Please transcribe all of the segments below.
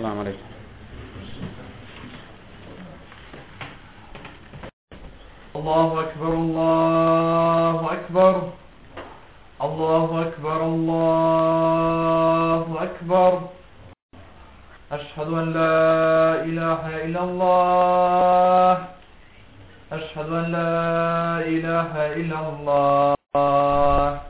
السلام عليكم. الله أكبر الله أكبر. الله أكبر الله أكبر. أشهد أن لا إله إلا الله. أشهد أن لا إله إلا الله.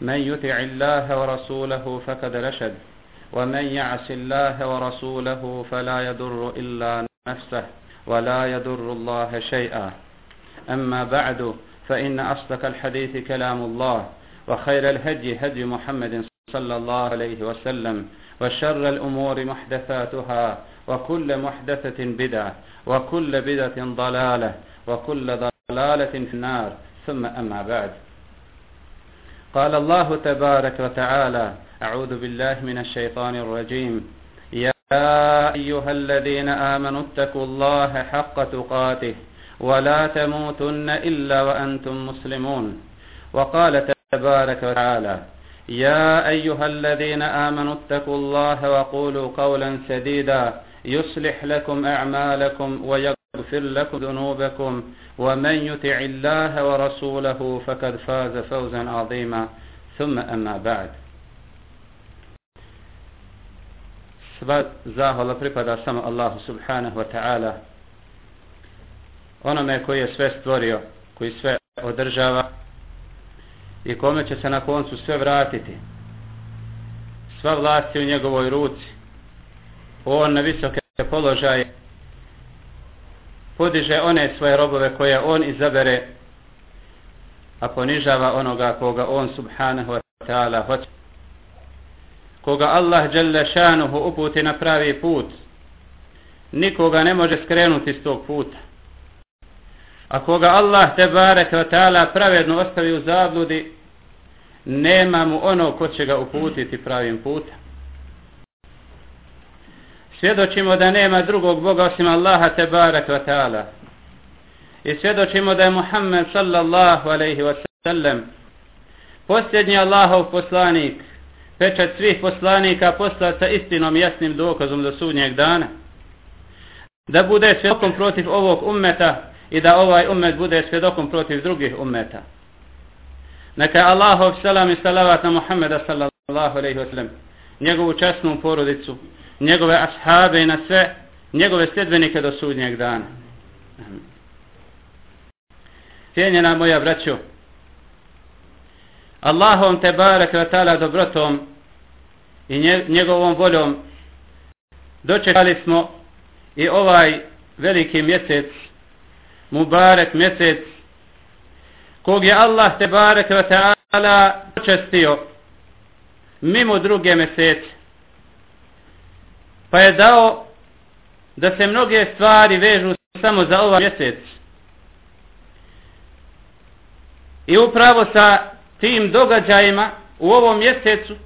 من يطع الله ورسوله فقد رشد ومن يعص الله ورسوله فلا يضر إلا نفسه ولا يضر الله شيئا. أما بعد فإن أصدق الحديث كلام الله وخير الهدي هدي محمد صلى الله عليه وسلم وشر الأمور محدثاتها وكل محدثة بدعة وكل بدعة ضلالة وكل ضلالة في النار. ثم أما بعد. قال الله تبارك وتعالى أعوذ بالله من الشيطان الرجيم. يا أيها الذين آمنوا اتقوا الله حق تقاته ولا تموتن إلا وأنتم مسلمون. وقال تبارك وتعالى يا أيها الذين آمنوا اتقوا الله وقولوا قولا سديدا يصلح لكم أعمالكم ويغفر لكم ذنوبكم ومن يطع الله ورسوله فقد فاز فوزا عظيما ثم أما بعد sva zahvala pripada samo Allahu subhanahu wa ta'ala onome koji je sve stvorio koji sve održava i kome će se na koncu sve vratiti sva vlast je u njegovoj ruci on na visoke položaje podiže one svoje robove koje on izabere a ponižava onoga koga on subhanahu wa ta'ala hoće. Koga Allah dželle šanuhu uputi na pravi put nikoga ne može skrenuti s tog puta. A koga Allah te barek wa ta'ala pravedno ostavi u zabludi nema mu ono ko će ga uputiti pravim putem svjedočimo da nema drugog Boga osim Allaha te barek wa ta'ala. I svjedočimo da je Muhammed sallallahu alaihi wa sallam posljednji Allahov poslanik pečat svih poslanika poslat sa istinom jasnim dokazom do sudnjeg dana. Da bude svjedokom protiv ovog ummeta i da ovaj ummet bude svjedokom protiv drugih ummeta. Neka Allahov salam i salavat na Muhammeda sallallahu alaihi wa sallam njegovu časnu porodicu njegove ashabe i na sve njegove sljedbenike do sudnjeg dana. Cijenjena moja braćo, Allahom te barek vatala dobrotom i njegovom voljom dočekali smo i ovaj veliki mjesec, Mubarek mjesec, kog je Allah te barek vatala počestio mimo druge mjesece pa je dao da se mnoge stvari vežu samo za ovaj mjesec. I upravo sa tim događajima u ovom mjesecu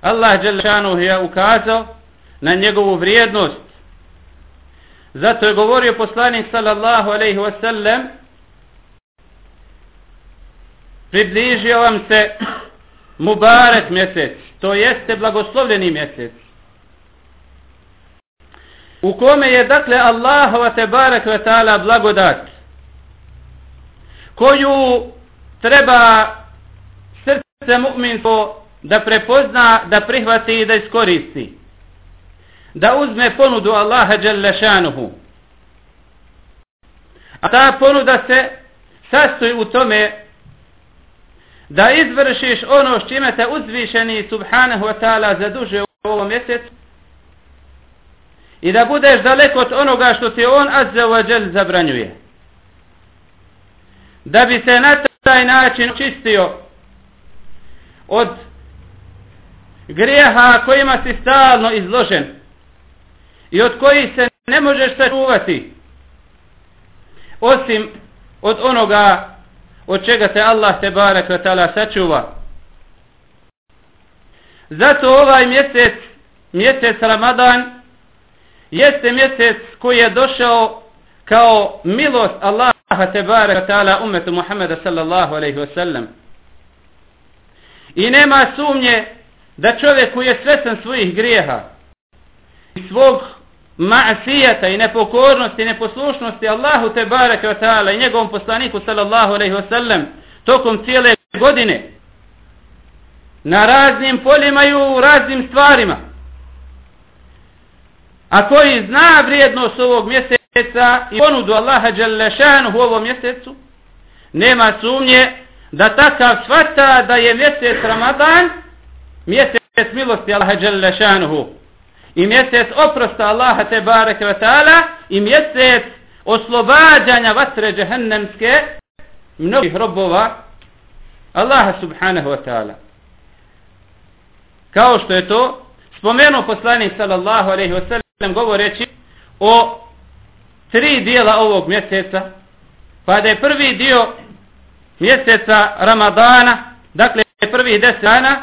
Allah Đelešanuh je ukazao na njegovu vrijednost. Zato je govorio poslanik sallallahu alaihi wasallam približio vam se Mubarak mjesec, to jeste blagoslovljeni mjesec. U kome je dakle Allahova tebarek ve ta'ala blagodat koju treba srce mu'minsko da prepozna, da prihvati i da iskoristi. Da uzme ponudu Allaha Jalla. A ta ponuda se sastoji u tome da izvršiš ono s čime te uzvišeni subhanahu wa ta'ala zadužuje u ovom mjesecu i da budeš daleko od onoga što ti on azza wa zabranjuje. Da bi se na taj način čistio od grijeha kojima si stalno izložen i od kojih se ne možeš sačuvati osim od onoga od čega se Allah te barek vatala sačuva. Zato ovaj mjesec, mjesec Ramadan, jeste mjesec koji je došao kao milost Allaha te barek ta'ala umetu Muhammeda sallallahu alaihi wasallam. I nema sumnje da čovjek koji je svesan svojih grijeha i svog ma'asijata i nepokornosti i neposlušnosti Allahu te bareke wa ta'ala i njegovom poslaniku sallallahu alaihi wa sallam tokom cijele godine na raznim poljima i u raznim stvarima a koji zna vrijednost ovog mjeseca i ponudu Allaha Đalešanu u ovom mjesecu nema sumnje da takav svata da je mjesec Ramadan mjesec milosti Allaha Đalešanu i mjesec oprosta Allaha te bareke ve taala i mjesec oslobađanja vatre džehennemske mnogih robova Allaha subhanahu wa ta'ala. Kao što je to spomenuo poslanik sallallahu alaihi wa sallam govoreći o tri dijela ovog mjeseca pa da je prvi dio mjeseca Ramadana dakle prvi deset dana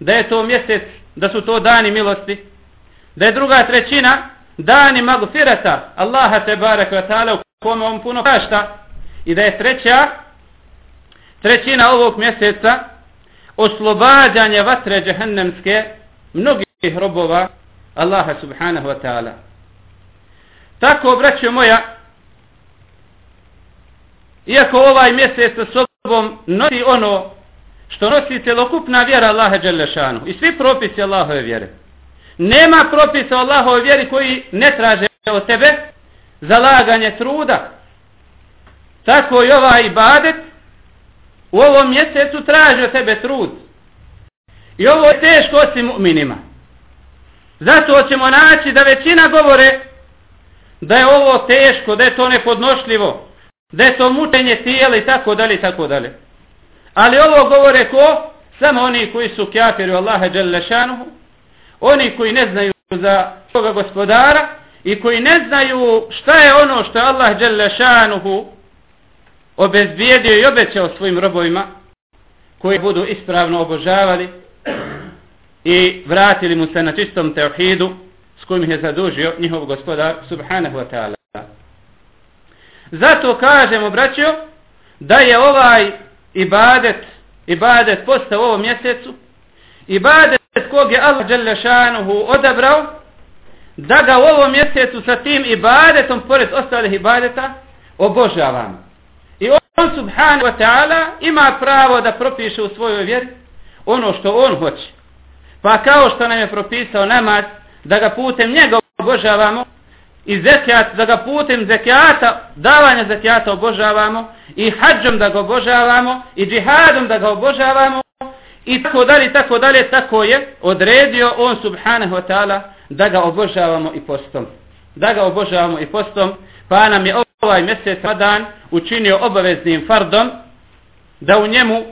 da je to mjesec da su to dani milosti da je druga trećina dani magfirata Allaha te barek wa ta'ala u kome on puno kašta i da je treća trećina ovog mjeseca oslobađanje vatre džehennemske mnogih robova Allaha subhanahu wa ta'ala tako braćo moja iako ovaj mjesec sa sobom nosi ono što nosi celokupna vjera Allaha Đelešanu i svi propisi Allahove vjere Nema propisa Allahove vjeri koji ne traže od tebe zalaganje truda. Tako i ovaj ibadet u ovom mjesecu traži od tebe trud. I ovo je teško osim mu'minima. Zato ćemo naći da većina govore da je ovo teško, da je to nepodnošljivo, da je to mučenje tijela i tako dalje i tako dalje. Ali ovo govore ko? Samo oni koji su kjafiri u Allaha Đalešanuhu, oni koji ne znaju za toga gospodara i koji ne znaju šta je ono što je Allah dželle obezbijedio i obećao svojim robovima koji budu ispravno obožavali i vratili mu se na čistom teuhidu s kojim je zadužio njihov gospodar subhanahu wa ta'ala. Zato kažemo, braćo, da je ovaj ibadet, ibadet postao u ovom mjesecu, ibadet kog je Allah Đelešanuhu odabrao da ga u ovom mjesecu sa tim ibadetom pored ostalih ibadeta obožavamo. I on subhanahu wa ta'ala ima pravo da propiše u svojoj vjeri ono što on hoće. Pa kao što nam je propisao namaz da ga putem njega obožavamo i zekijat, da ga putem zekijata, davanja zekijata obožavamo i hađom da ga obožavamo i džihadom da ga obožavamo i tako dalje, tako dalje, tako je odredio on subhanahu wa ta'ala da ga obožavamo i postom. Da ga obožavamo i postom, pa nam je ovaj mjesec dan učinio obaveznim fardom da u njemu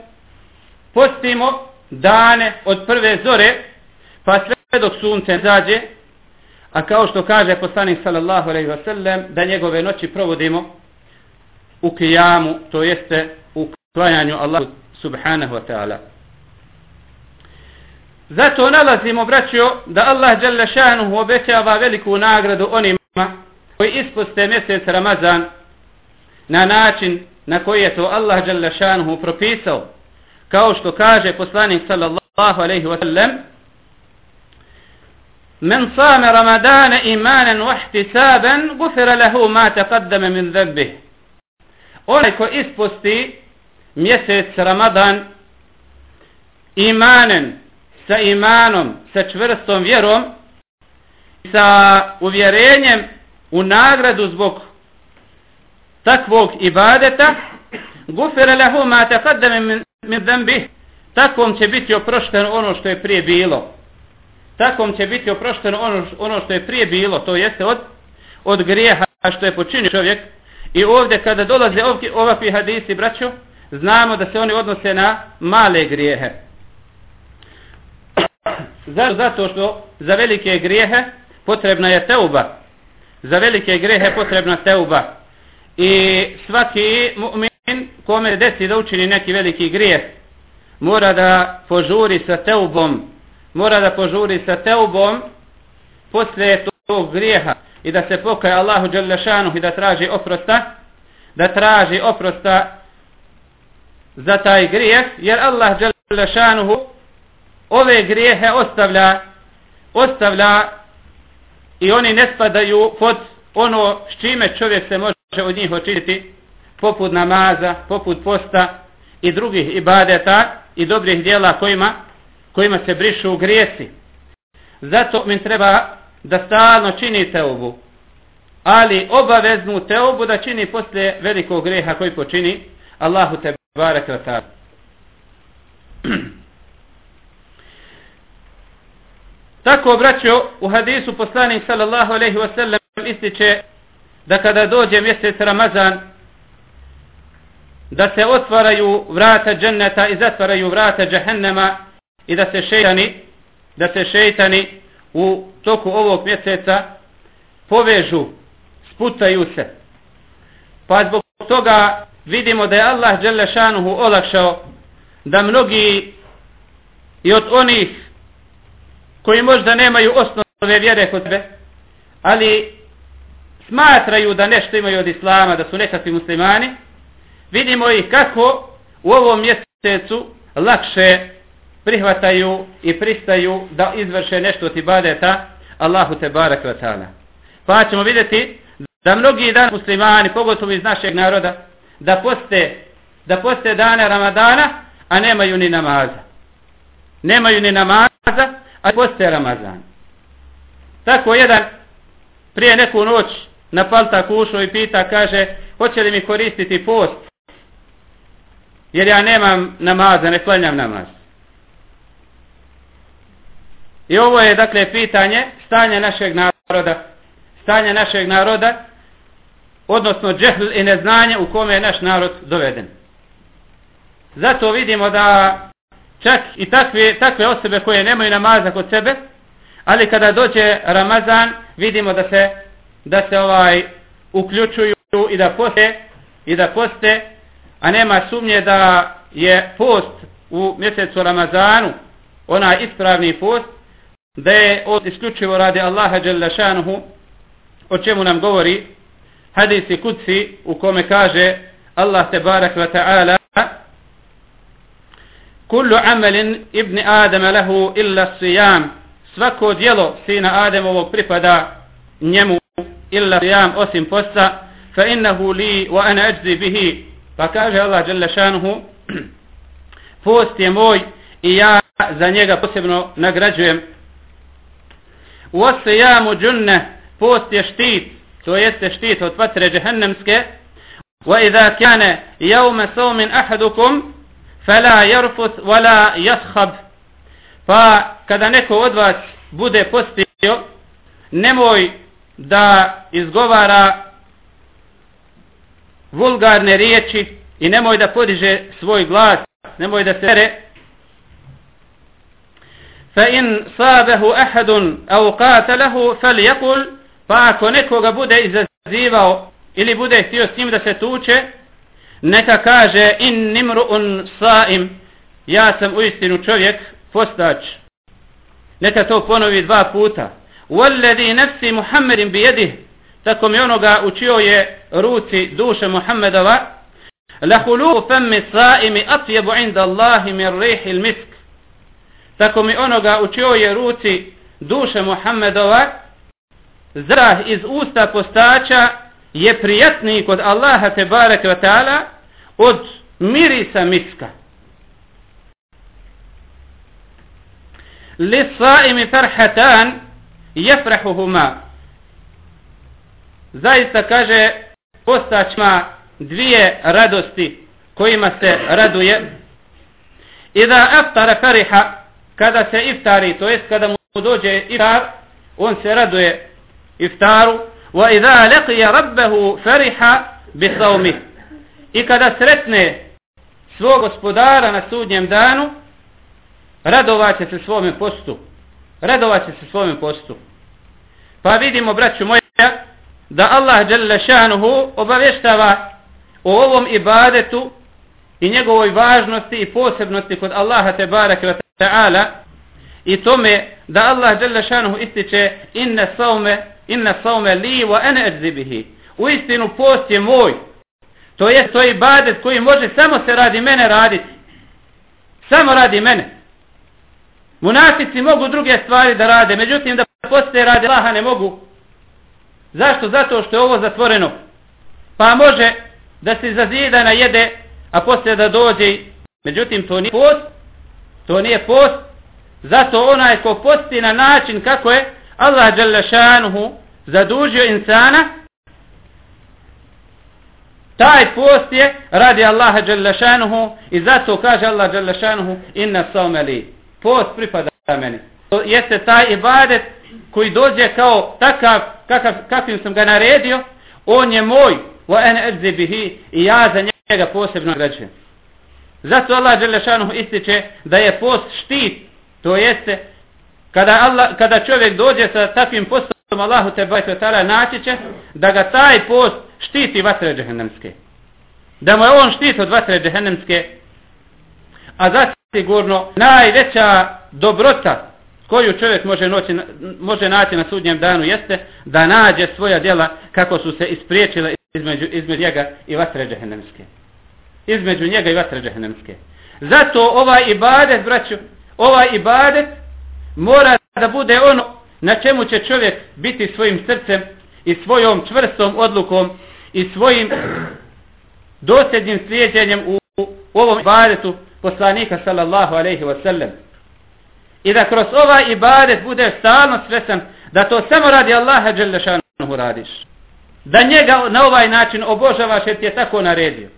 postimo dane od prve zore pa sve dok sunce zađe a kao što kaže poslanik sallallahu alaihi wa sallam da njegove noći provodimo u kijamu to jeste u klanjanju Allahu subhanahu wa ta'ala Zato nalazimo, braćo, da Allah Đalešanuhu obećava veliku nagradu onima koji ispuste mjesec Ramazan na način na koji je to Allah Đalešanuhu propisao. Kao što kaže poslanik sallallahu alaihi wa sallam, Men same Ramadane imanen vahtisaben, gufira lahu ma taqaddama min zembih. Onaj ko ispusti mjesec Ramadan imanen, sa imanom, sa čvrstom vjerom, sa uvjerenjem u nagradu zbog takvog ibadeta, gufira lahu ma taqaddama min, min zembih. Takvom će biti oprošteno ono što je prije bilo takom će biti oprošteno ono, ono što je prije bilo, to jeste od, od grijeha što je počinio čovjek. I ovdje kada dolaze ovki, ovakvi hadisi, braćo, znamo da se oni odnose na male grijehe. Zato što za velike grijehe potrebna je teuba. Za velike grijehe potrebna teuba. I svaki mu'min kome desi da učini neki veliki grijeh, mora da požuri sa teubom mora da požuri sa teubom posle tog grijeha i da se pokaje Allahu Đalešanu i da traži oprosta da traži oprosta za taj grijeh jer Allah Đalešanu ove grijehe ostavlja ostavlja i oni ne spadaju pod ono s čime čovjek se može od njih očistiti poput namaza, poput posta i drugih ibadeta i dobrih dijela kojima kojima se brišu u grijesi. Zato mi treba da stalno čini teobu. Ali obaveznu teobu da čini posle velikog greha koji počini Allahu te barek wa Tako braćo u hadisu poslanik sallallahu alejhi ve sellem ističe da kada dođe mjesec Ramazan da se otvaraju vrata dženneta i zatvaraju vrata džehennema i da se šejtani da se šejtani u toku ovog mjeseca povežu, sputaju se. Pa zbog toga vidimo da je Allah Đelešanuhu olakšao da mnogi i od onih koji možda nemaju osnove vjere kod sebe, ali smatraju da nešto imaju od Islama, da su nekakvi muslimani, vidimo ih kako u ovom mjesecu lakše prihvataju i pristaju da izvrše nešto od ibadeta Allahu te barak wa ta'ala. Pa ćemo vidjeti da mnogi dan muslimani, pogotovo iz našeg naroda, da poste, da poste dane Ramadana, a nemaju ni namaza. Nemaju ni namaza, a poste Ramazan. Tako jedan prije neku noć na palta kušu i pita, kaže, hoće li mi koristiti post? Jer ja nemam namaza, ne klanjam namaz. I ovo je dakle pitanje stanja našeg naroda, stanja našeg naroda, odnosno džehl i neznanje u kome je naš narod doveden. Zato vidimo da čak i takve, takve osobe koje nemaju namaza kod sebe, ali kada dođe Ramazan, vidimo da se da se ovaj uključuju i da poste i da poste, a nema sumnje da je post u mjesecu Ramazanu, onaj ispravni post, da je od isključivo radi Allaha Đelešanuhu, o čemu nam govori hadisi kudsi u kome kaže Allah te barak wa ta'ala kullu amalin ibn Adama lahu illa sijam svako dijelo sina Ademovog pripada njemu illa sijam osim posta fa innahu li wa ana ajzi bihi. Pa kaže Allah dželle šanehu: Post je moj i ja za njega posebno nagrađujem. Wa siyamu junna, post je štit, to jeste štit od vatre džehennemske. Wa idha kana yawm sawm ahadukum fala yarfus wala yaskhab. Pa kada neko od vas bude postio, nemoj da izgovara vulgarne riječi i nemoj da podiže svoj glas, nemoj da se vere. Fa in sabehu ahadun au qatalahu fal yakul, pa ako nekoga bude izazivao ili bude htio s njim da se tuče, neka kaže in nimru'un sa'im, ja sam uistinu čovjek postač. Neka to ponovi dva puta. Walladhi nafsi Muhammadin bi yadihi tako mi onoga učio je ruci duše Muhammedova la hulu saimi atjebu inda Allahi min rihil misk. Tako mi onoga učio je ruci duše Muhammedova zrah iz usta postača je prijatniji kod Allaha te barek wa ta'ala od mirisa miska. Li saimi farhatan jefrahuhuma zaista kaže postaćma dvije radosti kojima se raduje. I da aftara fariha kada se iftari to jest kada mu dođe iftar on se raduje iftaru. Wa idha laqiya rabbahu fariha bi sawmi. I kada sretne svog gospodara na sudnjem danu radovaće se svome postu. Radovaće se svome postu. Pa vidimo braću moja da Allah dželle šanuhu obavještava o ovom ibadetu i njegovoj važnosti i posebnosti kod Allaha te bareke ve taala i tome da Allah dželle šanuhu ističe inna sawme inna sawme li wa ana ajzibihi u istinu post je moj. To je to ibadet koji može samo se radi mene raditi. Samo radi mene. Munafici mogu druge stvari da rade međutim da poste radi Allaha ne mogu. Zašto? Zato što je ovo zatvoreno. Pa može da se zazidana jede, a poslije da dođe. Međutim, to nije post. To nije post. Zato onaj ko posti na način kako je Allah Đalešanuhu zadužio insana, taj post je radi Allaha Đalešanuhu i zato kaže Allah Đalešanuhu inna saumeli. Post pripada meni. To jeste taj ibadet koji dođe kao takav kakav, kakvim sam ga naredio, on je moj, wa en edzib bihi, i ja za njega posebno građujem. Zato Allah Đelešanu ističe da je post štit, to jeste, kada, Allah, kada čovjek dođe sa takvim postom Allahu te bajtu tala naći će, da ga taj post štiti vatre džehennemske. Da mu je on štit od vatre džehennemske, a zasigurno najveća dobrota koju čovjek može, noći, može naći na sudnjem danu jeste da nađe svoja djela kako su se ispriječile između, između njega i vatre džehennemske. Između njega i vatre džehennemske. Zato ovaj ibadet, braću, ovaj ibadet mora da bude ono na čemu će čovjek biti svojim srcem i svojom čvrstom odlukom i svojim dosljednim slijedjenjem u, u ovom ibadetu poslanika sallallahu alaihi wasallam. sallam i da kroz ovaj ibadet bude stalno svesan da to samo radi Allaha Đelešanuhu radiš. Da njega na ovaj način obožavaš jer ti je tako naredio.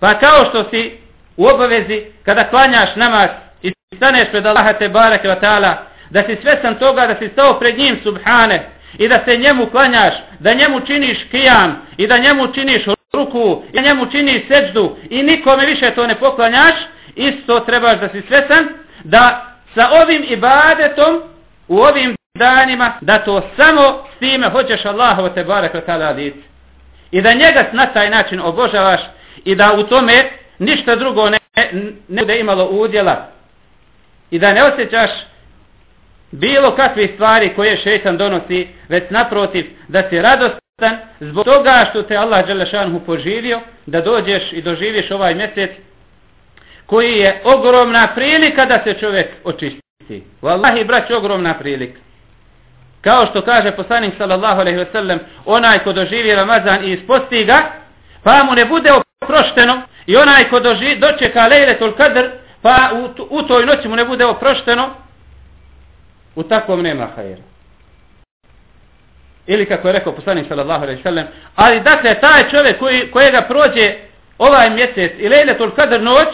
Pa kao što si u obavezi kada klanjaš namaz i staneš pred Allaha te barake wa ta'ala da si svesan toga da si stao pred njim subhane i da se njemu klanjaš, da njemu činiš kijam i da njemu činiš ruku i da njemu činiš seđdu i nikome više to ne poklanjaš, isto trebaš da si svesan da sa ovim ibadetom u ovim danima da to samo s time hoćeš Allahovo te barek tada lice. I da njega na taj način obožavaš i da u tome ništa drugo ne, ne bude imalo udjela. I da ne osjećaš bilo kakve stvari koje šeitan donosi, već naprotiv da si radostan zbog toga što te Allah Đelešanhu poživio, da dođeš i doživiš ovaj mjesec koji je ogromna prilika da se čovjek očisti. Wallahi, brać, ogromna prilika. Kao što kaže poslanik sallallahu alejhi ve sellem, onaj ko doživi Ramazan i isposti ga, pa mu ne bude oprošteno, i onaj ko doži, dočeka Lejletul Kadr, pa u, u toj noći mu ne bude oprošteno, u takvom nema hajera. Ili kako je rekao poslanik sallallahu alejhi ve sellem, ali dakle taj čovjek koji kojega prođe ovaj mjesec i Lejletul Kadr noć,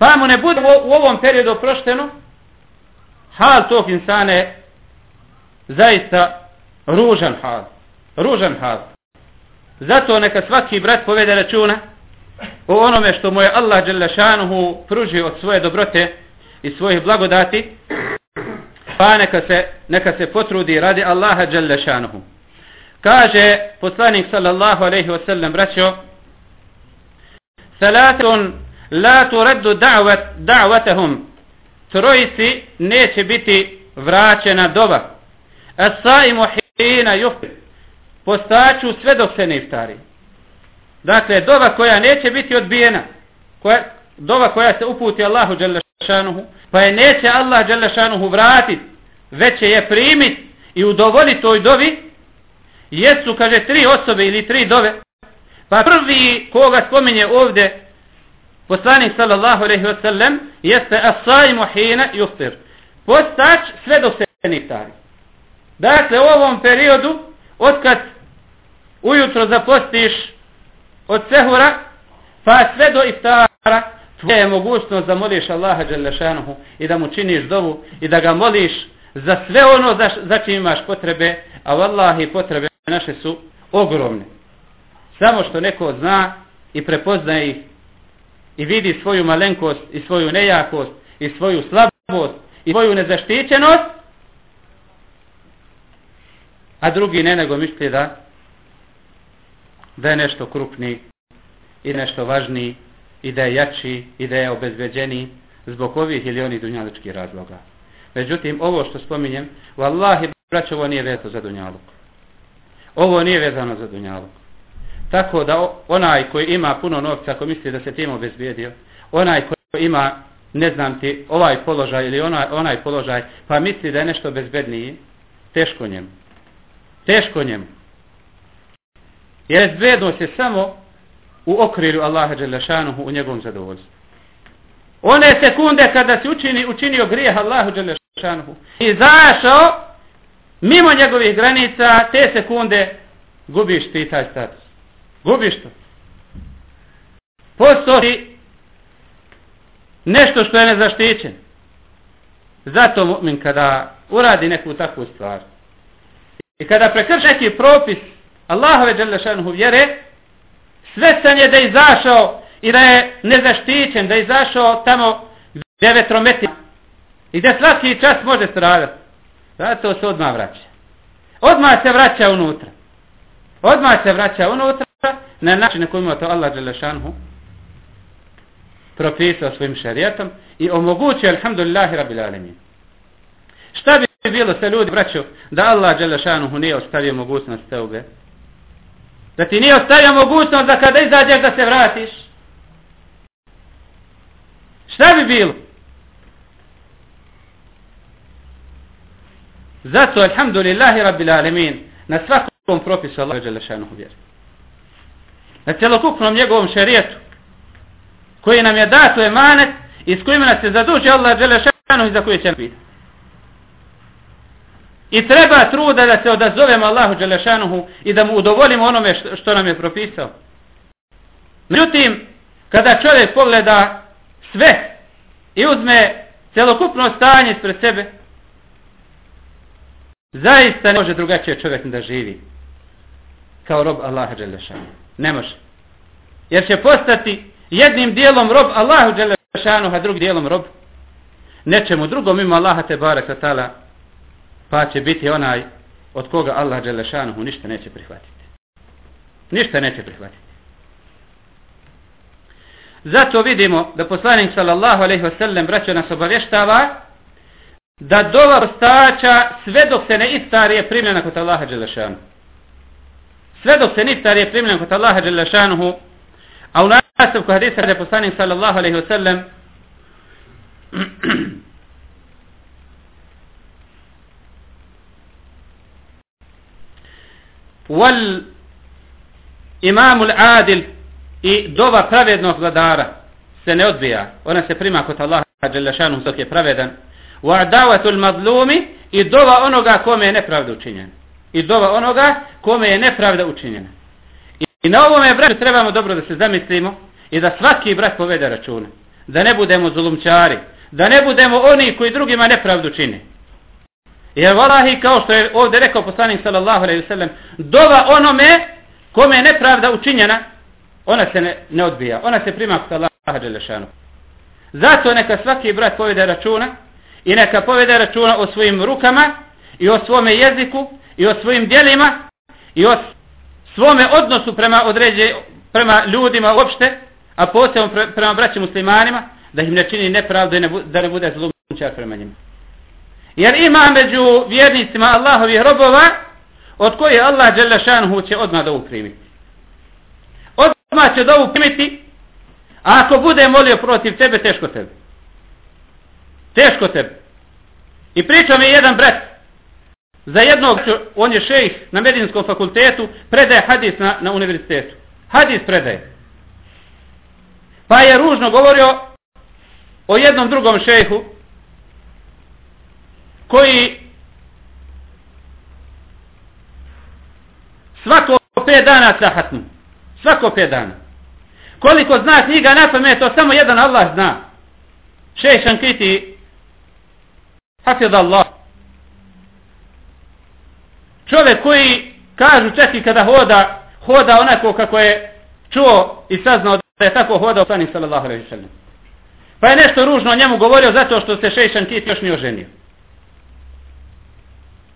pa mu ne bude u ovom periodu oprošteno, hal tog insana je zaista ružan hal. Ružan hal. Zato neka svaki brat povede računa o onome što mu je Allah Đelešanuhu pružio od svoje dobrote i svojih blagodati, pa neka se, neka se potrudi radi Allaha Đelešanuhu. Kaže poslanik sallallahu alaihi wasallam, braćo, Salatun la turaddu da'wat da'watahum trojici neće biti vraćena doba. As-saimu hina yuftir. Postaću sve dok se ne iftari. Dakle, dova koja neće biti odbijena, koja, dova koja se uputi Allahu šanehu, pa je neće Allah Đalešanuhu vratiti, već će je primit i udovoljiti toj dovi, jesu, kaže, tri osobe ili tri dove, pa prvi koga spominje ovdje poslanik sallallahu alejhi ve sellem jeste as-saimu hina yuftir. Postač sve do se ne. Dakle, u ovom periodu, kad ujutro zapostiš od sehura, pa sve do iftara, tvoja je mogućnost da moliš Allaha Đelešanuhu i da mu činiš dovu i da ga moliš za sve ono za, za čim imaš potrebe, a vallahi potrebe naše su ogromne. Samo što neko zna i prepoznaje ih i vidi svoju malenkost i svoju nejakost i svoju slabost i svoju nezaštićenost, a drugi ne nego misli da da je nešto krupni i nešto važniji i da je jači i da je obezbeđeni zbog ovih ili onih dunjaličkih razloga. Međutim, ovo što spominjem, vallahi, braćo, ovo nije vezano za dunjaluk. Ovo nije vezano za dunjaluk. Tako da onaj koji ima puno novca, ako misli da se tim obezbijedio, onaj koji ima, ne znam ti, ovaj položaj ili onaj, onaj položaj, pa misli da je nešto bezbedniji, teško njemu. Teško njemu. Jer bezbednost je samo u okrilju Allaha Đelešanuhu u njegovom zadovoljstvu. One sekunde kada si učini, učinio grijeh Allahu Đelešanuhu i zašao mimo njegovih granica, te sekunde gubiš ti taj status. Gubiš to. Postoji nešto što je nezaštićen. Zato mu'min kada uradi neku takvu stvar i kada prekrši neki propis Allahove dželešanuhu vjere, svestan je da je izašao i da je nezaštićen, da je izašao tamo gdje vetrometi i da svaki čas može stradati. Zato se odmah vraća. Odmah se vraća unutra. Odmah se vraća unutra na način na koji ima to Allah Đelešanhu propisao svojim šarijetom i omogućio, alhamdulillahi rabbil alemin. Šta bi bilo sa ljudi braćo, da Allah Đelešanhu nije ostavio mogućnost teube? Da ti nije ostavio mogućnost da kada izađeš da se vratiš? Šta bi bilo? Zato, alhamdulillahi rabbil alemin, na svakom propisu Allah Đelešanhu vjeruje na celokupnom njegovom šerijetu koji nam je dato emanet i s kojima nas je zadužio Allah Đelešanu i za koje će biti. I treba truda da se odazovemo Allahu Đelešanuhu i da mu udovolimo onome što, što nam je propisao. Međutim, kada čovjek pogleda sve i uzme celokupno stanje pred sebe, zaista ne može drugačije čovjek da živi kao rob Allaha Đelešanuhu. Ne može. Jer će postati jednim dijelom rob Allahu Đelešanu, a drugim dijelom rob nečemu drugom ima Allaha te baraka ta'ala, pa će biti onaj od koga Allah Đelešanu ništa neće prihvatiti. Ništa neće prihvatiti. Zato vidimo da poslanik sallallahu alejhi ve sellem braćo nas obavještava da dova postača sve dok se ne istarije primljena kod Allaha Đelešanu sve dok se niftar je primljen kod Allaha Đelešanuhu, a u nastavku hadisa je poslanik sallallahu alaihi wa sallam wal imamul adil i dova pravednog vladara se ne odbija, ona se prima kod Allaha jalla dok je pravedan, wa davatul madlumi i dova onoga kome je nepravda učinjena i dova onoga kome je nepravda učinjena. I, na ovome braću trebamo dobro da se zamislimo i da svaki brat povede računa. Da ne budemo zulumčari. Da ne budemo oni koji drugima nepravdu čine. Jer valahi kao što je ovdje rekao poslanik sallallahu alaihi sallam dova onome kome je nepravda učinjena ona se ne, ne odbija. Ona se prima kod Allaha Đelešanu. Zato neka svaki brat povede računa i neka povede računa o svojim rukama i o svome jeziku i o svojim dijelima i o svome odnosu prema određe prema ljudima uopšte a posebno pre, prema braćim muslimanima da im ne čini nepravdu i ne, da ne bude sunčar prema njima. Jer ima među vjernicima Allahovih robova od koje Allah Đelešanhu će odmah da uprimiti. Odmah će da uprimiti, a ako bude molio protiv tebe, teško tebe. Teško tebe. I priča mi jedan brat, za jednog, on je šejh na medijinskom fakultetu, predaje hadis na, na univerzitetu. Hadis predaje. Pa je ružno govorio o jednom drugom šejhu, koji svako pet dana sahatnu. Svako pet dana. Koliko zna knjiga na pamet, to samo jedan Allah zna. Šejh Šankiti, hafid Allah. Čovjek koji kažu čak i kada hoda, hoda onako kako je čuo i saznao da je tako hodao sani sallallahu alaihi sallam. Pa je nešto ružno o njemu govorio zato što se Šej Kit još nije oženio.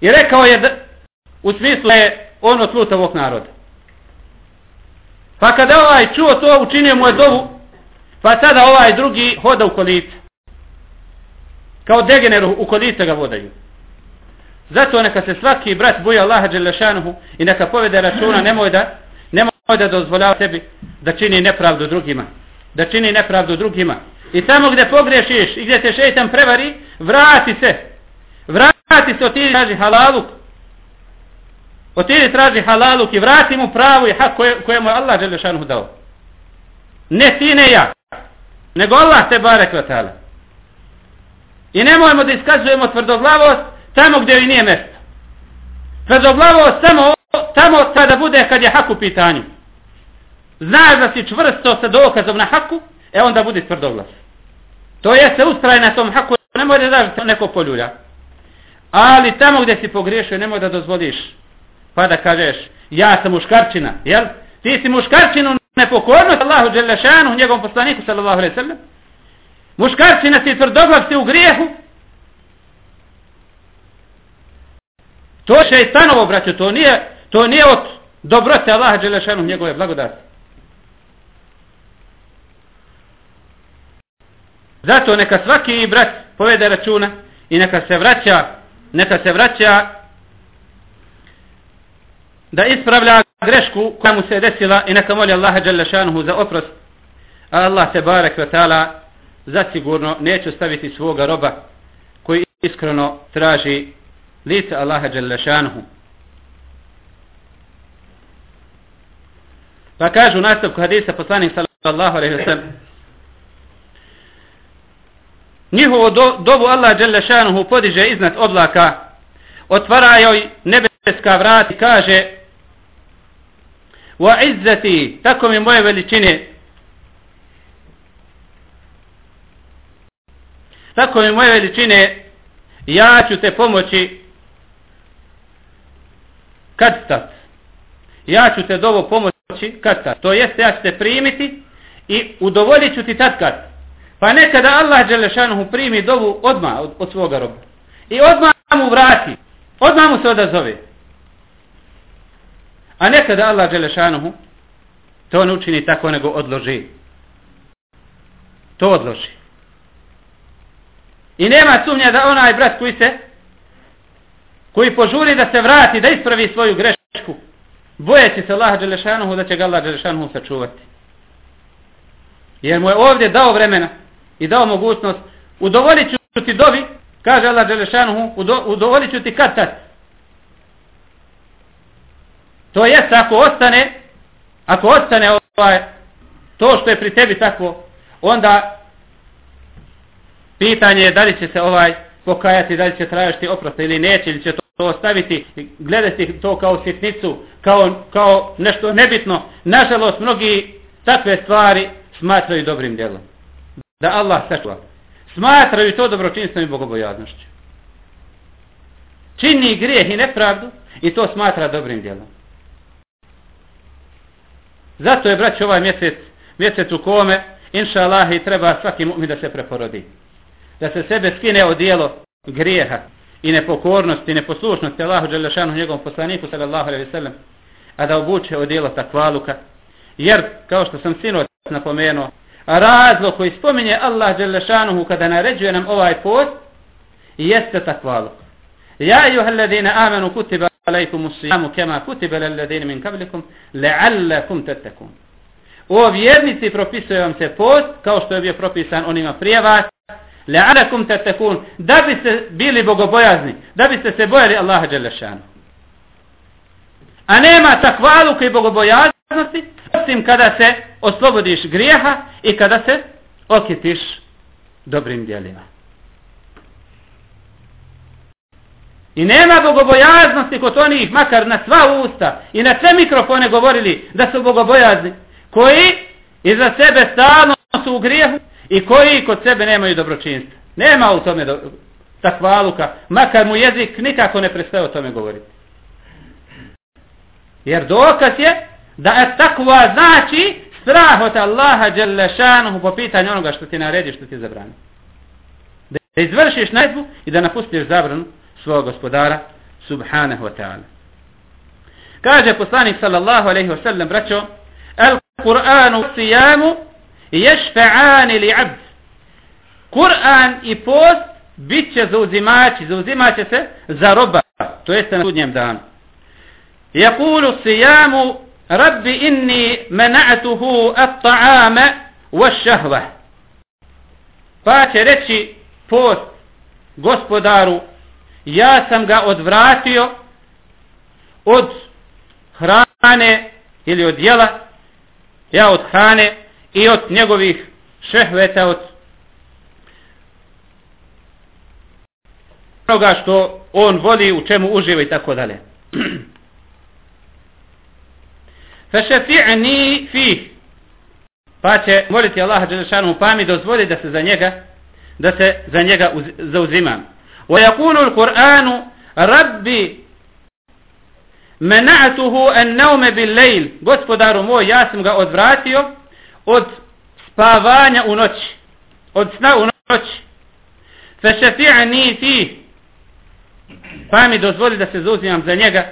I rekao je da, u smislu je on od plutavog naroda. Pa kada ovaj čuo to, učinio mu je dovu, pa sada ovaj drugi hoda u kolice. Kao degeneru u kolice ga vodaju. Zato neka se svaki brat boji Allaha Đelešanuhu i neka povede računa, nemoj da, nemoj da dozvoljava sebi da čini nepravdu drugima. Da čini nepravdu drugima. I tamo gdje pogrešiš i gdje te šeitan prevari, vrati se. Vrati se, otiđi traži halaluk. Otiđi traži halaluk i vrati mu pravu i hak koje, koje mu je Allah Đelešanuhu dao. Ne ti, ne ja. Nego Allah te barek vatala. I nemojmo da iskazujemo tvrdoglavost tamo gdje i nije mjesto. Tvrdoglavost samo tamo kada bude kad je hak u pitanju. Znaš da si čvrsto sa dokazom na haku, e onda budi tvrdoglas. To je se ustraje na tom haku, ne može da daš neko poljulja. Ali tamo gdje si pogriješio, nemoj da dozvoliš. Pa da kažeš, ja sam muškarčina, jel? Ti si muškarčinu nepokornost Allahu Đelešanu, njegovom poslaniku, sallallahu alaihi sallam. Muškarčina si tvrdoglav si u grijehu. To je šeitanovo, braćo, to nije, to nije od dobrote Allaha Đelešanu, njegove blagodati. Zato neka svaki brat povede računa i neka se vraća neka se vraća da ispravlja grešku koja mu se desila i neka moli Allaha dželle za oprost. A Allah te barek ve taala zasigurno neće staviti svoga roba koji iskreno traži lice Allaha dželle Pa kaže u nastavku hadisa poslanik sallallahu alejhi ve sellem njihovo do, dobu Allah dželle podiže iznad oblaka, otvara joj nebeska vrat i kaže wa izzati, tako mi moje veličine, tako mi moje veličine, ja ću te pomoći kad tad. Ja ću te dovo pomoći kad tad. To jeste, ja ću te primiti i udovoljit ću ti tad kad. Pa nekada Allah Đelešanuhu primi dovu odmah od, od svoga roba. I odmah mu vrati. Odmah mu se odazove. A nekada Allah Đelešanuhu to ne učini tako nego odloži. To odloži. I nema sumnja da onaj brat koji se koji požuri da se vrati, da ispravi svoju grešku, bojeći se Allaha Đelešanuhu da će ga Allah Đelešanuhu sačuvati. Jer mu je ovdje dao vremena i dao mogućnost udovolit ću ti dovi kaže Allah Đelešanuhu udovolit ću ti kad tad to jest ako ostane ako ostane ovaj to što je pri tebi tako onda pitanje je da li će se ovaj pokajati da li će tražiti oprosta ili neće ili će to, to ostaviti gledati to kao sitnicu kao, kao nešto nebitno nažalost mnogi takve stvari smatraju dobrim djelom da Allah sačuva. Smatraju to dobročinstvom i bogobojadnošću. Čini grijeh i nepravdu i to smatra dobrim djelom. Zato je, braći, ovaj mjesec, mjesec u kome, inša Allah, i treba svaki mu'min da se preporodi. Da se sebe skine od dijelo grijeha i nepokornosti i neposlušnosti Allahu Đelešanu njegovom poslaniku, sallallahu alaihi sallam, a da obuče odjelo takvaluka. Jer, kao što sam sinoć napomenuo, razlog koji spominje Allah Đelešanuhu kada naređuje nam ovaj post, jeste takvaluk. Ja i alladine amanu kutiba alaikum usijamu kema kutiba alladine min kablikum le'allakum tetekun. O vjernici propisuje vam se post kao što je bio propisan onima prije vas le'allakum tetekun da biste bili bogobojazni da biste se bojali Allaha Đelešanu. A nema takvaluka i bogobojaznosti osim kada se oslobodiš grijeha i kada se okitiš dobrim dijelima. I nema bogobojaznosti kod onih, makar na sva usta i na sve mikrofone govorili da su bogobojazni, koji iza sebe stalno su u grijehu i koji kod sebe nemaju dobročinstva. Nema u tome do, takvaluka, makar mu jezik nikako ne prestaje o tome govoriti. Jer dokaz je da je takva znači strah od Allaha Đelešanuhu po pitanju onoga što ti naredi, što ti zabrani. Da izvršiš najdbu i da napustiš zabranu svog gospodara subhanahu wa ta'ala. Kaže poslanik sallallahu alaihi wa sallam, braćo, Al-Qur'anu sijamu ješfa'ani li abd. Kur'an i post bit će zauzimači, zauzimaće se za roba, to jeste na sudnjem danu. Jakulu sijamu Rabbi inni mena'atuhu at-ta'ame wa šahva. Pa će reći post gospodaru ja sam ga odvratio od hrane ili od jela, ja od hrane i od njegovih šehveta, od onoga što on voli, u čemu uživa i tako dalje. Fešafi'ni fih. Pa će moliti Allah Đelešanu pa mi dozvoli da se za njega da se za njega zauzimam. Wa yakunu al-Qur'anu Rabbi mena'tuhu an-nawma bil-lejl. Gospodaru moj, ja sam ga odvratio od spavanja u noći od sna u noći. Fešafi'ani fi pa mi dozvoli da se zauzimam za njega.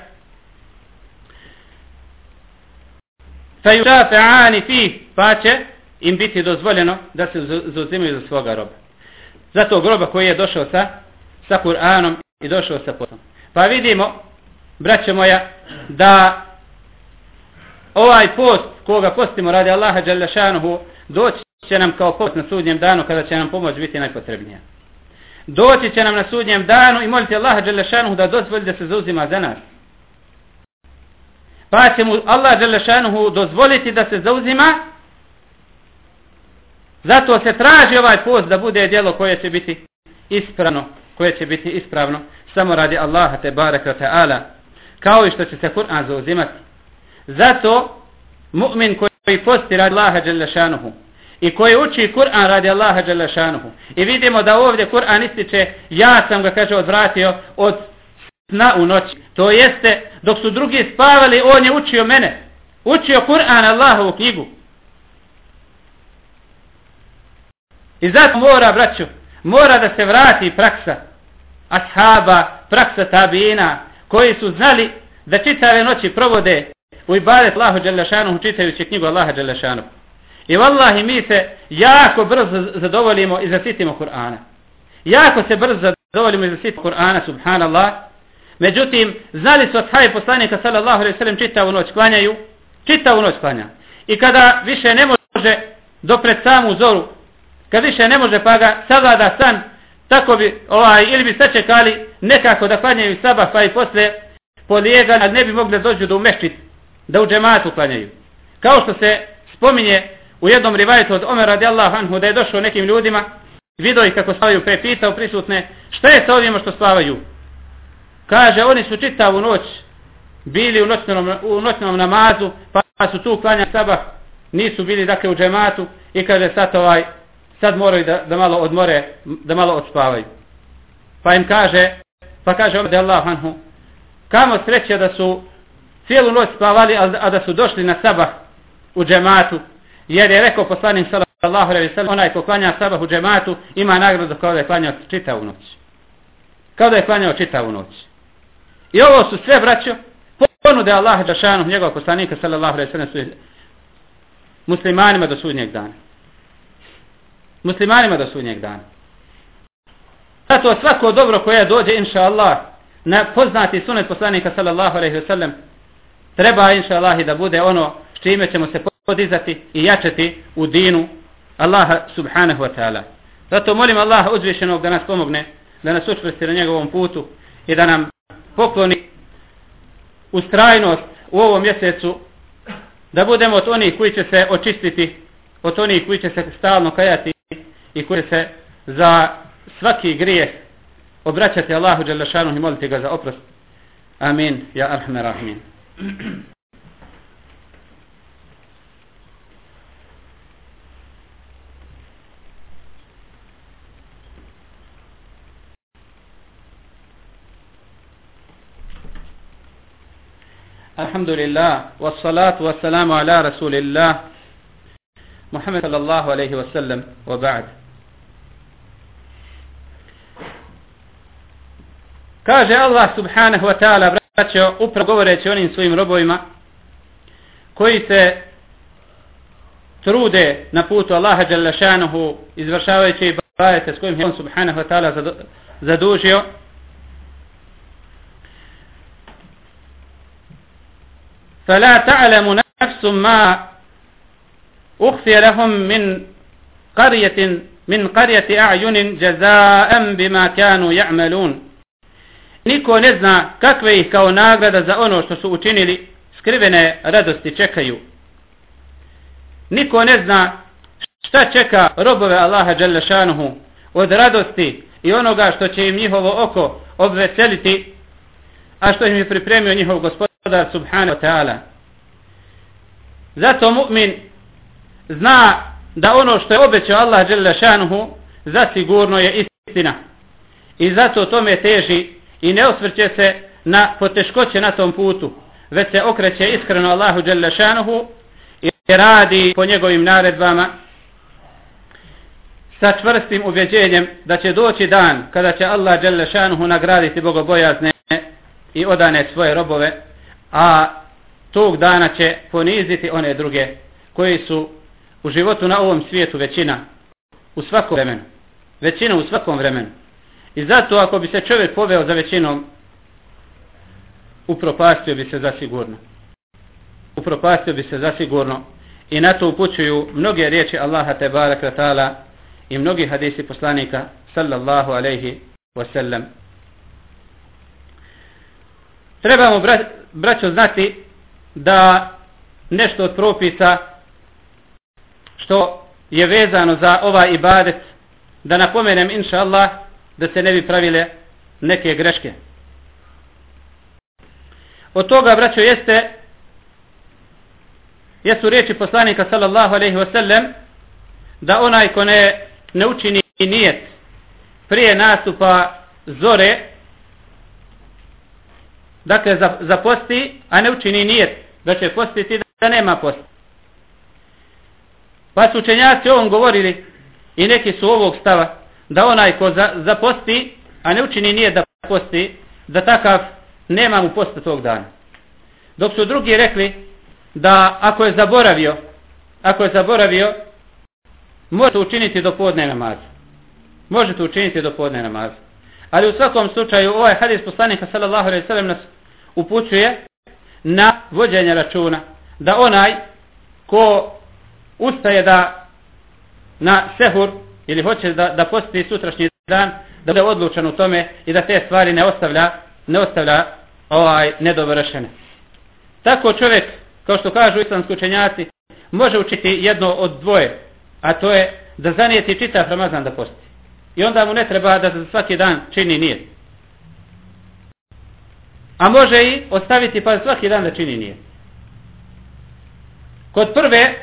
Fejutafi'ani fi pa će im biti dozvoljeno da se zauzimaju za svoga roba. Zato groba koji je došao sa sa Kur'anom i došao sa potom. Pa vidimo, braćo moja, da ovaj post koga postimo radi Allaha Đalešanuhu doći će nam kao post na sudnjem danu kada će nam pomoć biti najpotrebnija. Doći će nam na sudnjem danu i molite Allaha Đalešanuhu da dozvoli da se zauzima za nas. Pa će mu Allah Đalešanuhu dozvoliti da se zauzima Zato se traži ovaj post da bude djelo koje će biti ispravno koje će biti ispravno samo radi Allaha te baraka ta'ala kao i što će se Kur'an zauzimati. Zato mu'min koji posti radi Allaha jalla i koji uči Kur'an radi Allaha jalla i vidimo da ovdje Kur'an ističe ja sam ga kaže odvratio od sna u noći. To jeste dok su drugi spavali on je učio mene. Učio Kur'an Allahovu knjigu. I zato mora, braću, mora da se vrati praksa ashaba, praksa tabina, koji su znali da čitave noći provode u ibadet Allahu Đelešanuhu čitajući knjigu Allaha Đelešanuhu. I vallahi mi se jako brzo zadovoljimo i zasitimo Kur'ana. Jako se brzo zadovoljimo i zasitimo Kur'ana, subhanallah. Međutim, znali su ashabi poslanika sallallahu alaihi sallam čitavu noć klanjaju, čitavu noć klanja. I kada više ne može do pred samu zoru, kad više ne može pa ga savlada san, tako bi, ovaj, ili bi sačekali nekako da klanjaju sabah pa i posle polijegali, ali ne bi mogli dođu do umeščit, da u džematu klanjaju. Kao što se spominje u jednom rivajetu od Omer radijallahu anhu da je došao nekim ljudima, vidio ih kako spavaju, prepitao prisutne, šta je sa ovima što spavaju? Kaže, oni su čitavu noć bili u noćnom, u noćnom namazu, pa su tu klanjali sabah, nisu bili dakle u džematu i kaže sad ovaj, sad moraju da, da malo odmore, da malo odspavaju. Pa im kaže, pa kaže Omer radijallahu anhu, kamo sreće da su cijelu noć spavali, a a da su došli na sabah u džematu, jer je rekao poslanim sallallahu alaihi sallam, onaj ko klanja sabah u džematu, ima nagradu kao da je klanjao čitavu noć. Kao da je klanjao čitavu noć. I ovo su sve braćo, ponude Allah Đašanu, njegov poslanika sallallahu alejhi sallam, su muslimanima do sudnjeg dana muslimanima do sudnjeg dana. zato svako dobro koje dođe, inša Allah, na poznati sunet poslanika sallallahu alaihi wa sallam, treba inša Allah da bude ono s čime ćemo se podizati i jačati u dinu Allaha subhanahu wa ta'ala. Zato molim Allaha uzvišenog da nas pomogne, da nas učvrsti na njegovom putu i da nam pokloni ustrajnost u ovom mjesecu, da budemo od onih koji će se očistiti, od onih koji će se stalno kajati i koji će se za svaki grijeh obraćati Allahu Đelešanu i moliti ga za oprost. Amin. Ja arhamer rahimin. الحمد لله والصلاة والسلام على رسول الله محمد صلى الله عليه وسلم وبعد Kaže subhanahu wa ta'ala vraćao upravo govoreći onim svojim robovima koji se trude na putu Allaha Đalešanuhu izvršavajući i bajete s kojim je on subhanahu wa ta'ala zadužio فلا تعلم نفس ما أخفي لهم من قرية من قرية أعين جزاء بما كانوا يعملون Niko ne zna kakve ih kao nagrada za ono što su učinili skrivene radosti čekaju. Niko ne zna šta čeka robove Allaha Đalešanuhu od radosti i onoga što će im njihovo oko obveseliti, a što im je pripremio njihov gospodar Subhanahu wa ta'ala. Zato mu'min zna da ono što je obećao Allah Đalešanuhu zasigurno je istina. I zato tome teži i ne osvrće se na poteškoće na tom putu, već se okreće iskreno Allahu Đelešanuhu i radi po njegovim naredbama sa čvrstim ubjeđenjem da će doći dan kada će Allah Đelešanuhu nagraditi bogobojazne i odane svoje robove, a tog dana će poniziti one druge koji su u životu na ovom svijetu većina u svakom vremenu. Većina u svakom vremenu. I zato ako bi se čovjek poveo za većinom, upropastio bi se zasigurno. Upropastio bi se zasigurno. I na to upućuju mnoge riječi Allaha te baraka ta'ala i mnogi hadisi poslanika sallallahu alaihi wasallam. Trebamo bra braćo znati da nešto od propisa što je vezano za ovaj ibadet da napomenem inša Allah da se ne bi pravile neke greške. Od toga, braćo, jeste jesu riječi poslanika sallallahu alaihi wasallam da onaj ko ne, ne učini nijet prije nastupa zore dakle zaposti a ne učini nijet da će postiti da nema posta Pa su učenjaci ovom govorili i neki su ovog stava da onaj ko za, zaposti, a ne učini nije da posti, da takav nema mu posta tog dana. Dok su drugi rekli da ako je zaboravio, ako je zaboravio, možete učiniti do podne namaza. Možete učiniti do podne namaza. Ali u svakom slučaju ovaj hadis poslanika sallallahu alejhi ve sellem nas upućuje na vođenje računa. Da onaj ko ustaje da na sehur ili hoće da, da posti sutrašnji dan, da bude odlučan u tome i da te stvari ne ostavlja, ne ostavlja ovaj nedovršene. Tako čovjek, kao što kažu islamski učenjaci, može učiti jedno od dvoje, a to je da zanijeti čitav Ramazan da posti. I onda mu ne treba da za svaki dan čini nije. A može i ostaviti pa svaki dan da čini nije. Kod prve,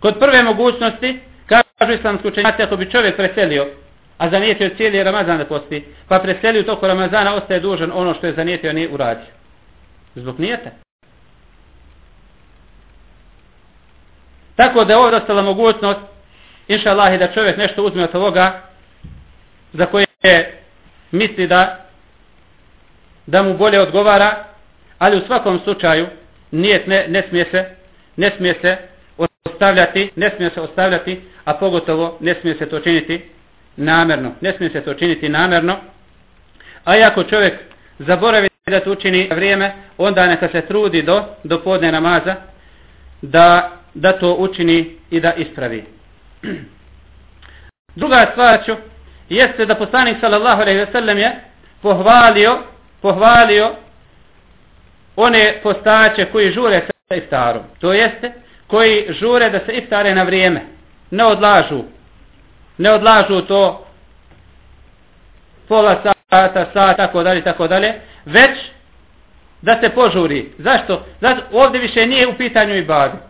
kod prve mogućnosti, Kažu islamski učenjaci, ako bi čovjek preselio, a zanijetio cijeli Ramazan da posti, pa preselio toko Ramazana, ostaje dužan ono što je zanijetio, a nije uradio. Zbog nijete. Tako da je ovdje ostala mogućnost, inša Allah, da čovjek nešto uzme od ovoga, za koje je misli da da mu bolje odgovara, ali u svakom slučaju nijet ne, ne smije se ne smije se ostavljati, ne smije se ostavljati, a pogotovo ne smije se to činiti namerno. Ne smije se to činiti namerno. A ako čovjek zaboravi da to učini vrijeme, onda neka se trudi do, do podne namaza da, da to učini i da ispravi. Druga stvar ću, jeste da poslanik sallallahu alejhi ve sellem je pohvalio pohvalio one postače koji žure sa iftarom. To jeste koji žure da se iftare na vrijeme. Ne odlažu. Ne odlažu to pola sata, sata, tako dalje, tako dalje. Već da se požuri. Zašto? Zato ovdje više nije u pitanju ibadet.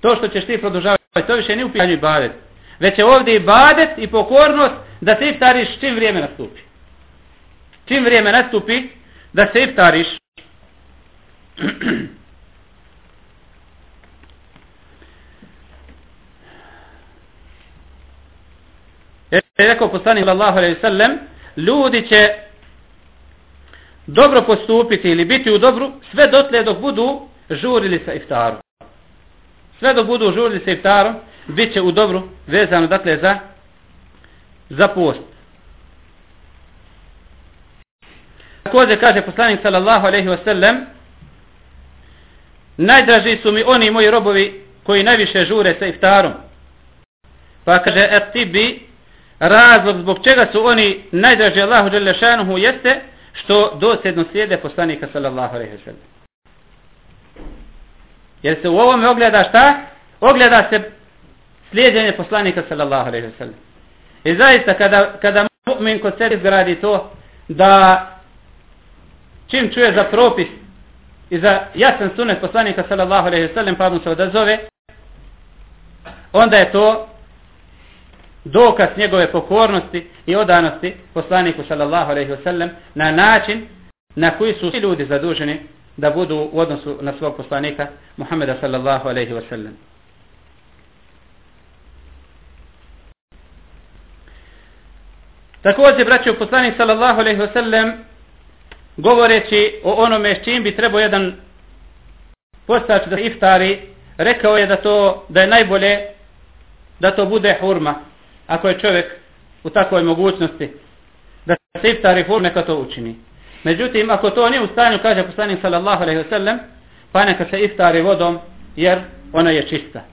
To što ćeš ti produžavati, to više nije u pitanju ibadet. Već je ovdje ibadet i pokornost da se iftariš čim vrijeme nastupi. Čim vrijeme nastupi, da se iftariš. Je rekao poslanik sallallahu alejhi ve sellem, ljudi će dobro postupiti ili biti u dobru sve dotle dok budu žurili sa iftarom. Sve dok budu žurili sa iftarom, bit će u dobru vezano dakle za za post. Također kaže poslanik sallallahu alejhi ve sellem Najdraži su mi oni moji robovi koji najviše žure sa iftarom. Pa kaže et tibi razlog zbog čega su oni najdraži Allahu Đelešanuhu jeste što dosljedno slijede poslanika sallallahu alejhi ve sellem. Jer se u ovome ogleda šta? Ogleda se slijedjenje poslanika sallallahu alejhi ve sellem. I zaista kada kada mu'min kod sebe izgradi to da čim čuje za propis i za jasan sunet poslanika sallallahu alejhi ve sellem pa mu se odazove onda je to dokaz njegove pokornosti i odanosti poslaniku sallallahu alejhi ve sellem na način na koji su svi ljudi zaduženi da budu u odnosu na svog poslanika Muhameda sallallahu alejhi ve sellem. Također, braćo, poslanik sallallahu alejhi ve sellem govoreći o onome s čim bi trebao jedan postač da iftari, rekao je da to da je najbolje da to bude hurma, ako je čovjek u takvoj mogućnosti da se iftari hurme neka to učini. Međutim, ako to nije u stanju, kaže poslanik sallallahu alaihi wa sallam, pa neka se iftari vodom, jer ona je čista.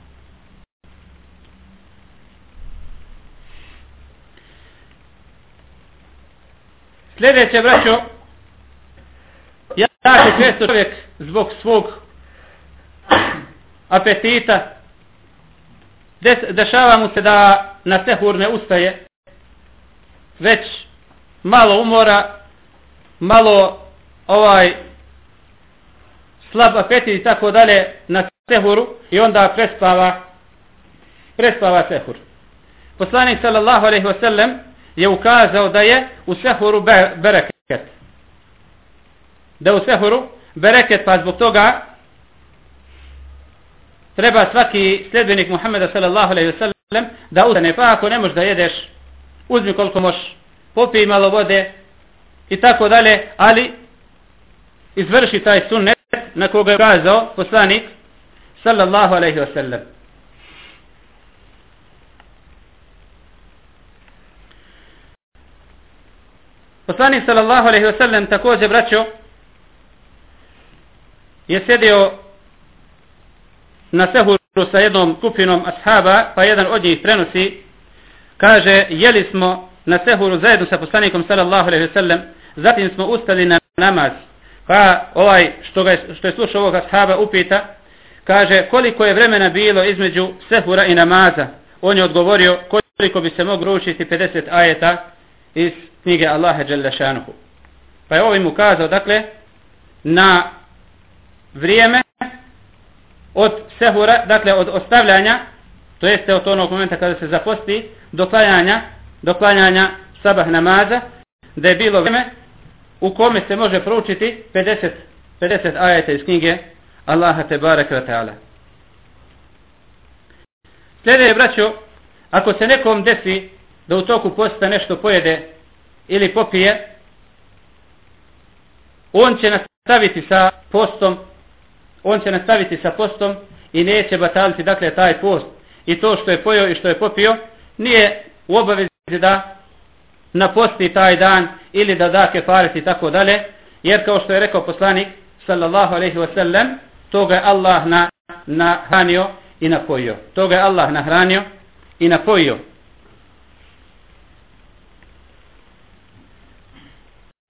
Sljedeće, braćo, ja se često čovjek zbog svog apetita des, dešava mu se da na sehur ne ustaje već malo umora malo ovaj slab apetit i tako dalje na sehuru i onda prespava prespava sehur. Poslanik sallallahu alaihi sellem je ukazao da je u sehuru bereket. Da u sehuru bereket pa zbog toga treba svaki sljedbenik Muhammeda sallallahu alaihi wasallam da ustane pa ako ne možeš da jedeš uzmi koliko možeš popij malo vode i tako dalje ali izvrši taj sunnet na koga je ukazao poslanik sallallahu alaihi wasallam. Poslanik sallallahu alejhi ve sellem također braćo je sedio na sehuru sa jednom skupinom ashaba, pa jedan od njih prenosi, kaže, jeli smo na sehuru zajedno sa poslanikom sallallahu alaihi sallam, zatim smo ustali na namaz, pa ovaj što, ga što je slušao ovog ashaba upita, kaže, koliko je vremena bilo između sehura i namaza, on je odgovorio koliko bi se moglo učiti 50 ajeta iz knjige Allaha Jalla Šanuhu. Pa je ovim ukazao, dakle, na vrijeme od sehura, dakle od ostavljanja, to jeste od onog momenta kada se zaposti, do klanjanja, do klanjanja sabah namaza, da je bilo vrijeme u kome se može proučiti 50, 50 ajeta iz knjige Allaha te barek wa ta'ala. Sljedeće, braćo, ako se nekom desi da u toku posta nešto pojede ili popije, on će nastaviti sa postom on će nastaviti sa postom i neće bataliti dakle taj post i to što je pojio i što je popio nije u obavezi da naposti taj dan ili da da kefaret i tako dalje, jer kao što je rekao poslanik sallallahu alaihi wasallam, toga je Allah na, nahranio i napojio. Toga je Allah nahranio i napojio.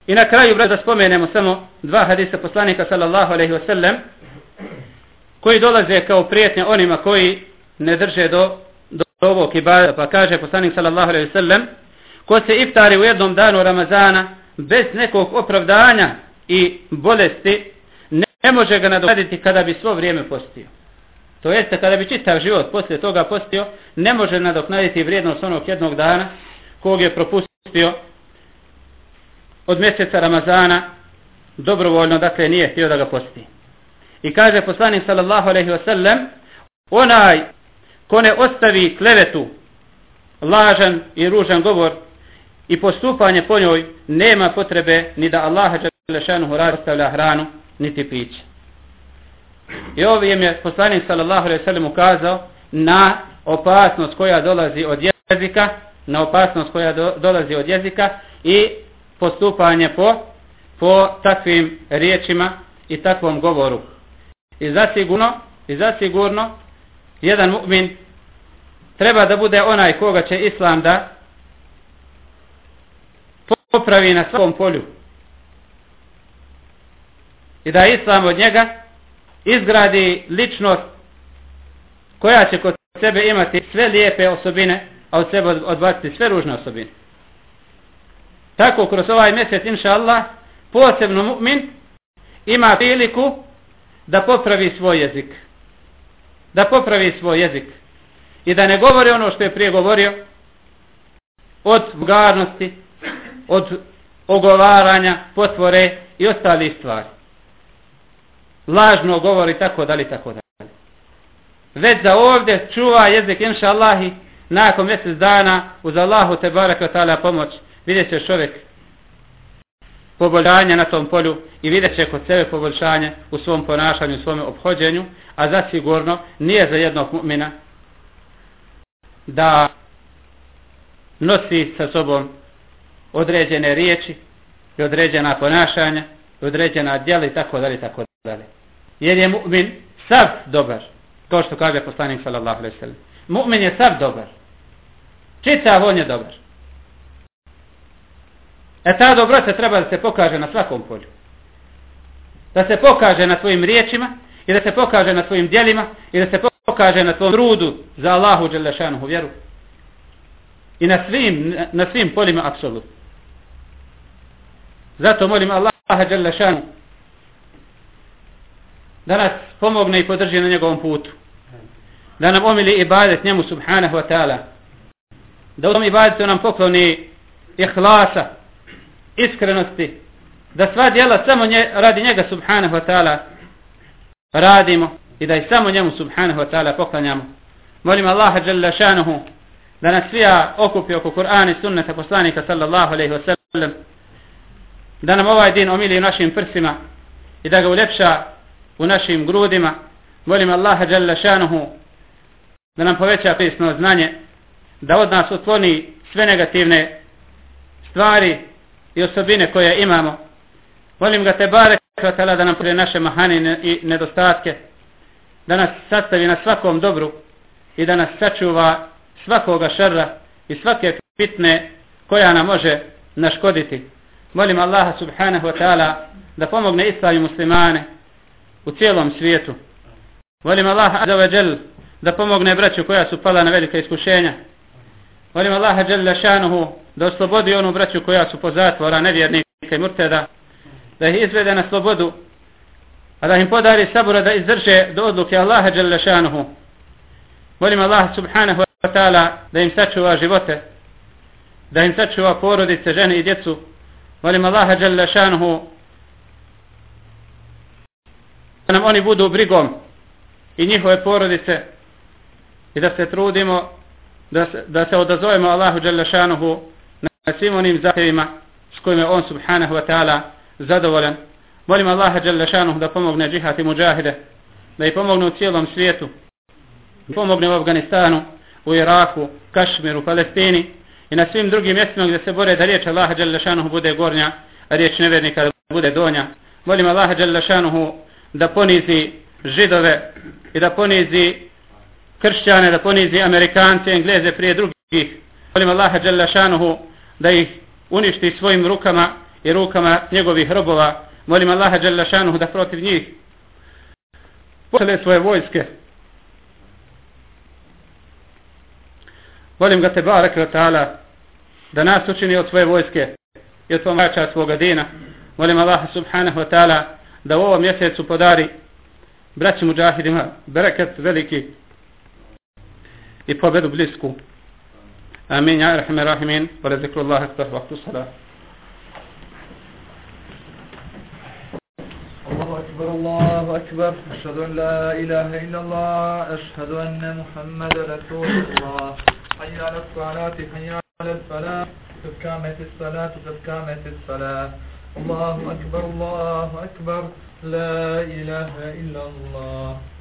I na kraju, brad, da spomenemo samo dva hadisa poslanika sallallahu alaihi sellem koji dolaze kao prijetnje onima koji ne drže do, do ovog ibada. Pa kaže poslanik sallallahu alaihi sallam, ko se iftari u jednom danu Ramazana bez nekog opravdanja i bolesti, ne, ne može ga nadoknaditi kada bi svo vrijeme postio. To jeste, kada bi čitav život poslije toga postio, ne može nadoknaditi vrijednost onog jednog dana kog je propustio od mjeseca Ramazana dobrovoljno, dakle nije htio da ga posti. I kaže poslanik sallallahu alaihi wasallam, onaj ko ne ostavi klevetu, lažan i ružan govor i postupanje po njoj, nema potrebe ni da Allaha Đalešanuhu rastavlja hranu, niti piće. I ovim je poslanik sallallahu alaihi wasallam ukazao na opasnost koja dolazi od jezika, na opasnost koja do, dolazi od jezika i postupanje po, po takvim riječima i takvom govoru. I zasigurno, i zasigurno, jedan mu'min treba da bude onaj koga će islam da popravi na svom polju. I da islam od njega izgradi ličnost koja će kod sebe imati sve lijepe osobine, a od sebe odbaciti sve ružne osobine. Tako kroz ovaj mjesec, inša Allah, posebno mu'min ima priliku da popravi svoj jezik. Da popravi svoj jezik. I da ne govori ono što je prije govorio od vulgarnosti, od ogovaranja, potvore i ostali stvari. Lažno govori tako dalje, tako dalje. Već za ovdje čuva jezik, inša Allahi, nakon mjesec dana, uz Allahu te baraka ta'ala pomoć, vidjet će čovjek poboljšanje na tom polju i vidjet će kod sebe poboljšanje u svom ponašanju, u svom obhođenju, a zasigurno nije za jednog mu'mina da nosi sa sobom određene riječi i određena ponašanja i određena djela i tako dalje tako dalje. Jer je mu'min sav dobar, to što kaže poslanik sallallahu alaihi sallam. Mu'min je sav dobar. Čitav on je dobar. E ta dobrota treba da se pokaže na svakom polju. Da se pokaže na tvojim riječima i da se pokaže na tvojim dijelima i da se pokaže na tvojom trudu za Allahu Đelešanuhu vjeru. I na svim, na svim poljima apsolutno. Zato molim Allaha Đelešanuhu da nas pomogne i podrži na njegovom putu. Da nam omili ibadet njemu subhanahu wa ta'ala. Da u tom ibadetu nam pokloni ihlasa, iskrenosti, da sva djela samo nje, radi njega subhanahu wa ta'ala radimo i da i samo njemu subhanahu wa ta'ala poklanjamo. Molim Allaha jalla šanuhu da nas svija okupi oko Kur'ana i sunnata poslanika sallallahu alaihi wa sallam da nam ovaj din omili u našim prsima i da ga uljepša u našim grudima. Molim Allaha jalla šanuhu da nam poveća prisno znanje da od nas otkloni sve negativne stvari i osobine koje imamo. Molim ga te barek kratala da nam prije naše mahane i nedostatke, da nas sastavi na svakom dobru i da nas sačuva svakoga šarra i svake fitne koja nam može naškoditi. Molim Allaha subhanahu wa ta'ala da pomogne islami muslimane u cijelom svijetu. Molim Allaha azza wa jal da pomogne braću koja su pala na velike iskušenja. Molim Allaha dželle šanuhu da oslobodi onu braću koja su po zatvora nevjernika i murteda, da ih izvede na slobodu, a da im podari sabura da izdrže do odluke Allaha dželle šanuhu. Molim Allaha subhanahu wa ta'ala da im sačuva živote, da im sačuva porodice, žene i djecu. Molim Allaha dželle šanuhu da nam oni budu brigom i njihove porodice i da se trudimo da se, da se odazovemo Allahu dželle šanehu na svim onim zahtjevima s kojima on subhanahu wa ta'ala zadovoljan. Molim Allaha dželle šanehu da pomogne džihad i muđahide, da ih pomogne u cijelom svijetu, da pomogne u Afganistanu, u Iraku, Kašmiru, Palestini i na svim drugim mjestima gdje se bore da riječ Allaha Đalešanuhu bude gornja, a riječ nevjernika da bude donja. Molim Allaha Đalešanuhu da ponizi židove i da ponizi kršćane, da ponizi amerikance, engleze prije drugih. Molim Allaha Đalešanuhu da ih uništi svojim rukama i rukama njegovih robova. Molim Allaha Đalešanuhu da protiv njih pošle svoje vojske. Molim ga te barek ta'ala da nas učini od svoje vojske i od pomača svoga dina. Molim Allaha subhanahu wa ta'ala da u ovom mjesecu podari braći muđahidima bereket veliki i pobedu blisku. Amin. Ja rahme rahimin. Wa akbar vaktu salat. أكبر الله أكبر أشهد أن لا إله إلا الله أشهد أن محمد رسول الله حي على الصلاة حي على الفلاح قد الصلاة قد الصلاة الله أكبر الله أكبر لا إله إلا الله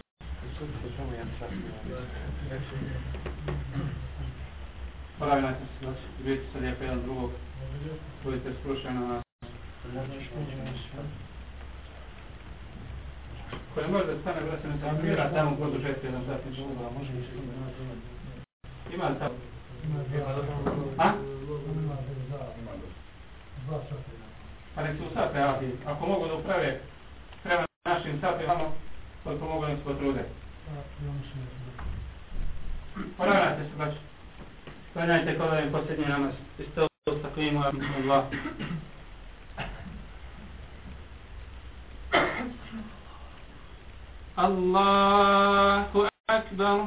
Poravljajte se, znači, vidite se lijepo jedan drugog, budite sprušeni na nas. Ko ne može da stane, brate, ne sam mira tamo kod u žesti jedan sat, neće ugra, može mi se Ima li tamo? A? Pa nek se u sate radi. Ako mogu da uprave prema našim satima, koliko mogu da se potrude. Poravnajte se, baš. Klanjajte kod ovim posljednji namaz. Isto ustaklimu, Allah. الله أكبر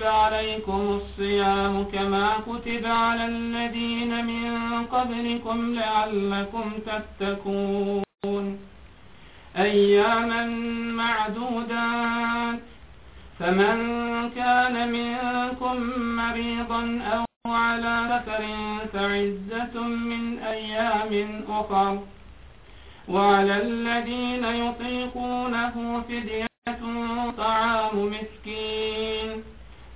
كتب عليكم الصيام كما كتب على الذين من قبلكم لعلكم تتقون. أياما معدودات. فمن كان منكم مريضا أو على سفر فعزة من أيام أخر. وعلى الذين يطيقونه فدية طعام مسكين.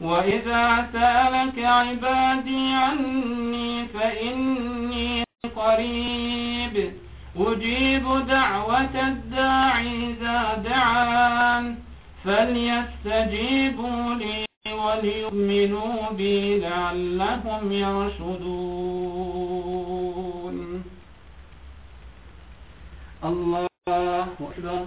وإذا سألك عبادي عني فإني قريب أجيب دعوة الداعي إذا دعان فليستجيبوا لي وليؤمنوا بي لعلهم يرشدون الله أكبر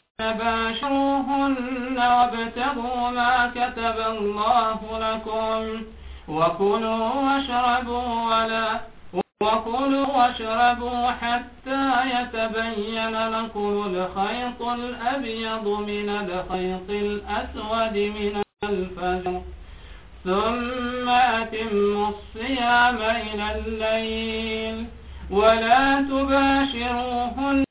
باشروهن وابتغوا ما كتب الله لكم وكلوا واشربوا ولا وكلوا واشربوا حتى يتبين لكم الخيط الأبيض من الخيط الأسود من الفجر. ثم أتموا الصيام إلى الليل ولا تباشروهن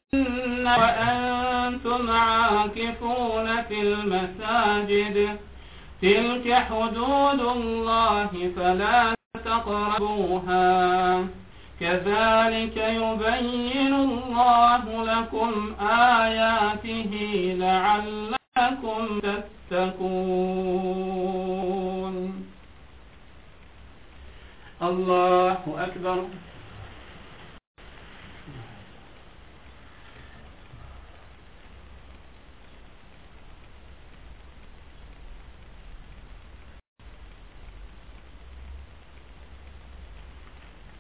وأنتم عاكفون في المساجد. تلك حدود الله فلا تقربوها. كذلك يبين الله لكم آياته لعلكم تتقون. الله أكبر.